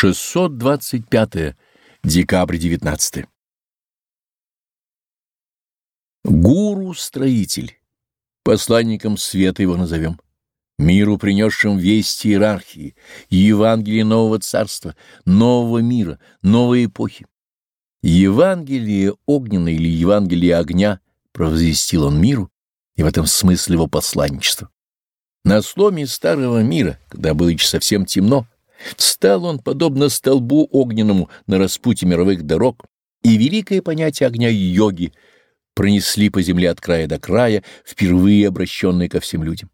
625. Декабрь 19. Гуру-строитель. Посланником света его назовем. Миру, принесшим весть иерархии, Евангелие нового царства, нового мира, новой эпохи. Евангелие огненное или Евангелие огня провозвестил он миру, и в этом смысл его посланничества. На сломе старого мира, когда было еще совсем темно, Встал он, подобно столбу огненному на распутье мировых дорог, и великое понятие огня йоги пронесли по земле от края до края, впервые обращенные ко всем людям.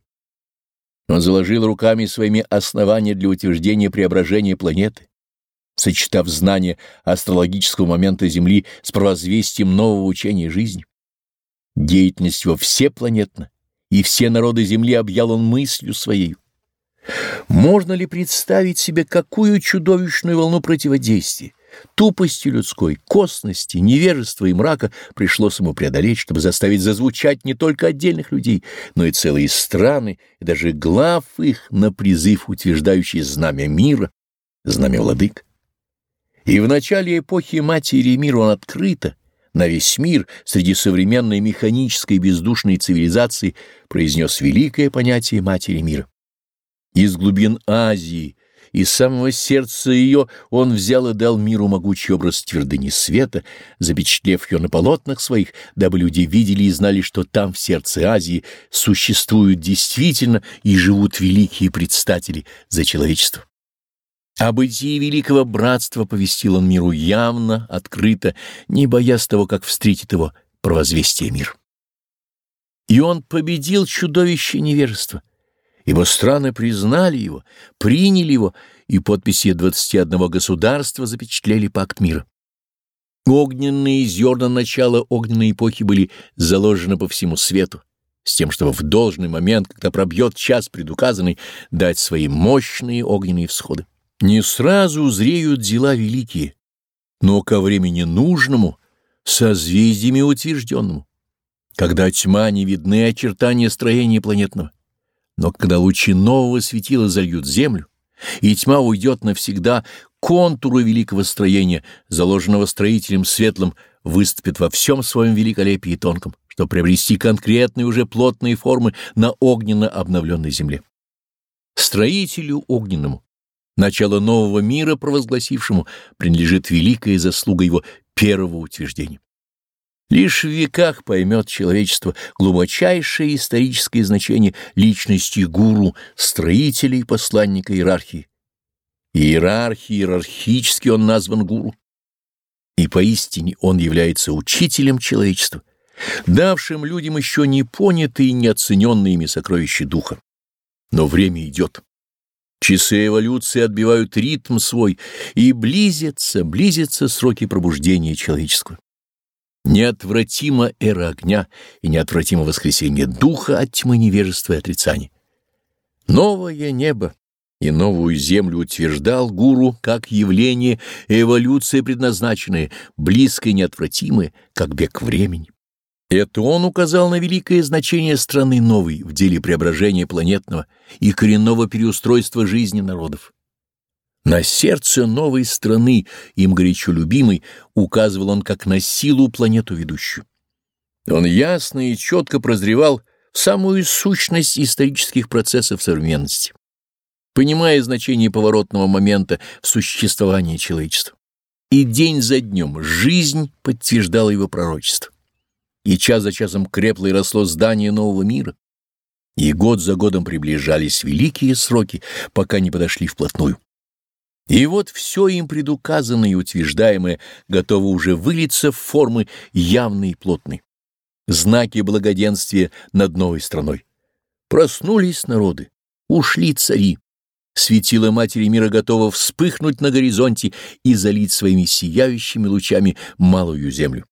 Он заложил руками своими основания для утверждения преображения планеты, сочетав знания астрологического момента Земли с провозвестием нового учения жизни. Деятельность его всепланетна, и все народы Земли объял он мыслью своей. Можно ли представить себе, какую чудовищную волну противодействия, тупости людской, косности, невежества и мрака пришлось ему преодолеть, чтобы заставить зазвучать не только отдельных людей, но и целые страны, и даже глав их на призыв, утверждающий знамя мира, знамя владык. И в начале эпохи Матери мира он открыто, на весь мир среди современной механической бездушной цивилизации произнес великое понятие Матери мира. Из глубин Азии, из самого сердца ее он взял и дал миру могучий образ твердыни света, запечатлев ее на полотнах своих, дабы люди видели и знали, что там, в сердце Азии, существуют действительно и живут великие предстатели за человечество. О бытии великого братства повестил он миру явно, открыто, не боясь того, как встретит его провозвестие мир. И он победил чудовище невежества ибо страны признали его, приняли его, и подписи 21 государства запечатлели пакт мира. Огненные зерна начала огненной эпохи были заложены по всему свету, с тем, чтобы в должный момент, когда пробьет час предуказанный, дать свои мощные огненные всходы. Не сразу зреют дела великие, но ко времени нужному, созвездиями утвержденному, когда тьма не видны очертания строения планетного. Но когда лучи нового светила зальют землю, и тьма уйдет навсегда, контуры великого строения, заложенного строителем светлым, выступят во всем своем великолепии и тонком, чтобы приобрести конкретные уже плотные формы на огненно обновленной земле. Строителю огненному, начало нового мира провозгласившему, принадлежит великая заслуга его первого утверждения. Лишь в веках поймет человечество глубочайшее историческое значение личности гуру, строителя и посланника иерархии. Иерархии, иерархически он назван гуру. И поистине он является учителем человечества, давшим людям еще не понятые и неоцененные ими сокровища духа. Но время идет. Часы эволюции отбивают ритм свой, и близятся, близятся сроки пробуждения человеческого. Неотвратимо эра огня и неотвратимо воскресение духа от тьмы невежества и отрицания. Новое небо и новую землю утверждал гуру как явление эволюции предназначенное, близкое и неотвратимое, как бег времени. Это он указал на великое значение страны новой в деле преображения планетного и коренного переустройства жизни народов. На сердце новой страны, им горячо любимой, указывал он как на силу планету ведущую. Он ясно и четко прозревал самую сущность исторических процессов современности, понимая значение поворотного момента в существовании человечества. И день за днем жизнь подтверждала его пророчество. И час за часом крепло и росло здание нового мира. И год за годом приближались великие сроки, пока не подошли вплотную. И вот все им предуказанное и утверждаемое готово уже вылиться в формы явные и плотные. Знаки благоденствия над новой страной. Проснулись народы, ушли цари. Светило Матери Мира готово вспыхнуть на горизонте и залить своими сияющими лучами малую землю.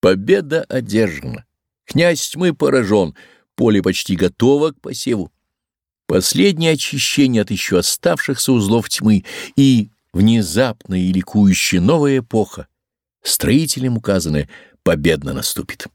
Победа одержана. Князь тьмы поражен, поле почти готово к посеву. Последнее очищение от еще оставшихся узлов тьмы и внезапная и ликующая новая эпоха, строителям указанная, победно наступит.